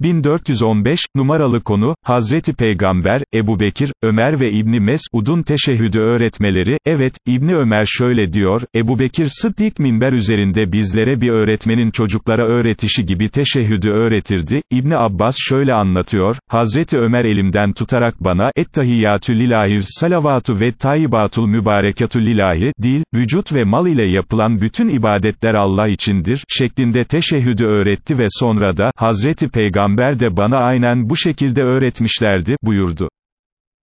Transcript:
1415, numaralı konu, Hazreti Peygamber, Ebu Bekir, Ömer ve İbni Mesud'un teşehhüdü öğretmeleri, evet, İbni Ömer şöyle diyor, Ebu Bekir Sıddik minber üzerinde bizlere bir öğretmenin çocuklara öğretişi gibi teşehhüdü öğretirdi, İbni Abbas şöyle anlatıyor, Hazreti Ömer elimden tutarak bana, Ettehiyyatü lilahir salavatu ve tayyibatul mübarekatü lillahi, dil, vücut ve mal ile yapılan bütün ibadetler Allah içindir, şeklinde teşehhüdü öğretti ve sonra da, Hazreti Peygamber de bana aynen bu şekilde öğretmişlerdi, buyurdu.